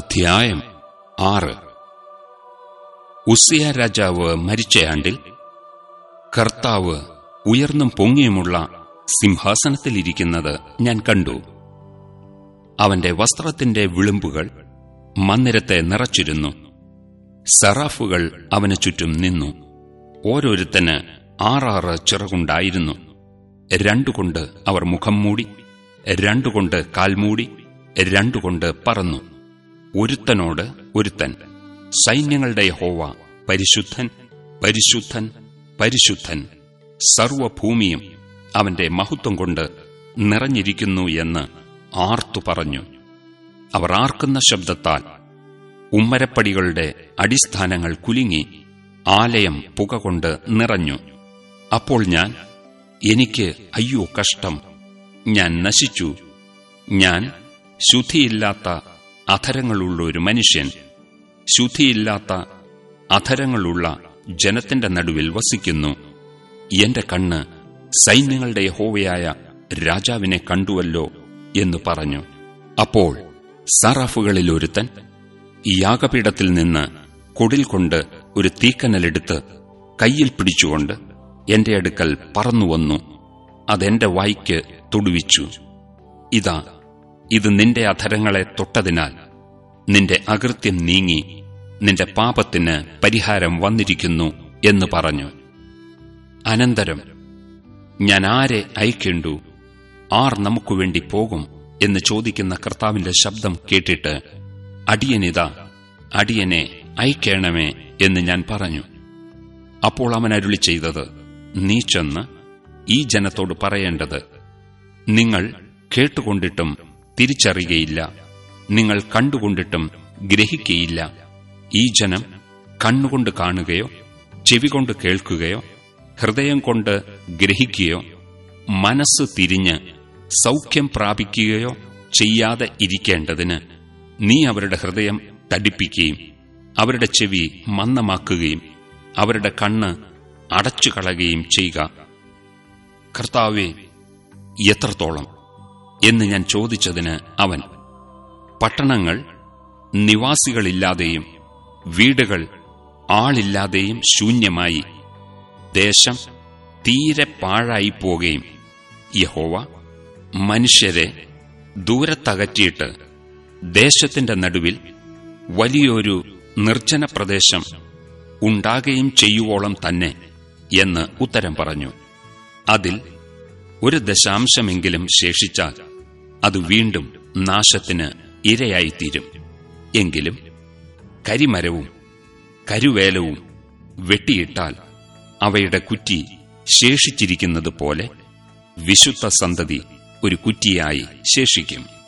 അധ്യായം ആറ്. ഉസിയ രാജാവ് മരിച്ചയാണ്ടിൽ കർത്താവ് ഉയർന്നും പൊങ്ങിയുമുള്ള സിംഹാസനത്തിലിരിക്കുന്നത് ഞാൻ കണ്ടു. അവന്റെ വസ്ത്രത്തിന്റെ വിളിമ്പുകൾ മന്ദിരത്തെ നിറച്ചിരുന്നു. സറാഫുകൾ അവന് ചുറ്റും നിന്നു. ഓരോരുത്തന് ആറാറ് ചിറകുണ്ടായിരുന്നു. രണ്ടുകൊണ്ട് അവർ മുഖം മൂടി രണ്ടുകൊണ്ട് കാൽമൂടി രണ്ടുകൊണ്ട് പറന്നു. ഒരുത്തനോട് ഒരുത്തൻ. സൈന്യങ്ങളുടെ ഹോവ പരിശുദ്ധൻ പരിശുദ്ധൻ പരിശുദ്ധൻ. സർവഭൂമിയും അവന്റെ മഹത്വം കൊണ്ട് നിറഞ്ഞിരിക്കുന്നു എന്ന് ആർത്തു പറഞ്ഞു. അവർ ആർക്കുന്ന ശബ്ദത്താൽ ഉമ്മരപ്പടികളുടെ അടിസ്ഥാനങ്ങൾ കുലുങ്ങി ആലയം പുക കൊണ്ട് നിറഞ്ഞു. അപ്പോൾ ഞാൻ എനിക്ക് അയ്യോ കഷ്ടം ഞാൻ നശിച്ചു ഞാൻ ശുദ്ധിയില്ലാത്ത അധരങ്ങളുള്ള ഒരു മനുഷ്യൻ ശുദ്ധിയില്ലാത്ത അധരങ്ങളുള്ള ജനത്തിന്റെ നടുവിൽ വസിക്കുന്നു. എന്റെ കണ്ണ് സൈന്യങ്ങളുടെ യഹോവയായ രാജാവിനെ കണ്ടുവല്ലോ എന്ന് പറഞ്ഞു. അപ്പോൾ സറാഫുകളിൽ ഒരുത്തൻ യാഗപീഠത്തിൽ നിന്ന് കൊടിൽ കൊണ്ട് ഒരു തീക്കനലെടുത്ത് കയ്യിൽ പിടിച്ചുകൊണ്ട് എന്റെ അടുക്കൽ പറന്നുവന്നു. അതെന്റെ വായിക്ക് തൊടുവിച്ചു. ഇതാ ഇത് നിന്റെ അധരങ്ങളെ തൊട്ടതിനാൽ നിന്റെ അകൃത്യം നീങ്ങി നിന്റെ പാപത്തിന് പരിഹാരം വന്നിരിക്കുന്നു എന്ന് പറഞ്ഞു. അനന്തരം ഞാൻ ആരെ അയക്കേണ്ടു? ആർ നമുക്കു വേണ്ടി പോകും? എന്ന് ചോദിക്കുന്ന കർത്താവിന്റെ ശബ്ദം കേട്ടിട്ട് അടിയനിതാ അടിയനെ അയക്കേണമേ എന്ന് ഞാൻ പറഞ്ഞു. അപ്പോൾ അവൻ അരുളി ചെയ്തത് നീ ചെന്ന് ഈ ജനത്തോട് പറയേണ്ടത് നിങ്ങൾ കേട്ടുകൊണ്ടിട്ടും തിരിച്ചറിയുകയില്ല. നിങ്ങൾ കണ്ടുകൊണ്ടിട്ടും ഗ്രഹിക്കയില്ല. ഈ ജനം കണ്ണുകൊണ്ട് കാണുകയോ ചെവി കൊണ്ട് കേൾക്കുകയോ ഹൃദയം കൊണ്ട് ഗ്രഹിക്കുകയോ മനസ്സ് തിരിഞ്ഞ് സൗഖ്യം പ്രാപിക്കുകയോ ചെയ്യാതെ ഇരിക്കേണ്ടതിന് നീ അവരുടെ ഹൃദയം തടിപ്പിക്കുകയും അവരുടെ ചെവി മന്ദമാക്കുകയും അവരുടെ കണ്ണ് അടച്ചുകളയുകയും ചെയ്യുക. കർത്താവെ എത്രത്തോളം എന്ന് ഞാൻ ചോദിച്ചതിന് അവൻ പട്ടണങ്ങൾ നിവാസികളില്ലാതെയും വീടുകൾ ആളില്ലാതെയും ശൂന്യമായി ദേശം തീരെ പാഴായി പോകുകയും യഹോവ മനുഷ്യരെ ദൂരത്തകറ്റിയിട്ട് ദേശത്തിന്റെ നടുവിൽ വലിയൊരു നിർജന പ്രദേശം ഉണ്ടാകുകയും ചെയ്യുവോളം തന്നെ എന്ന് ഉത്തരം പറഞ്ഞു. അതിൽ ഒരു ദശാംശമെങ്കിലും ശേഷിച്ചാൽ അത് വീണ്ടും നാശത്തിന് ഇരയായിത്തീരും. എങ്കിലും കരിമരവും കരുവേലവും വെട്ടിയിട്ടാൽ അവയുടെ കുറ്റി ശേഷിച്ചിരിക്കുന്നത് പോലെ വിശുദ്ധ സന്തതി ഒരു കുറ്റിയായി ശേഷിക്കും.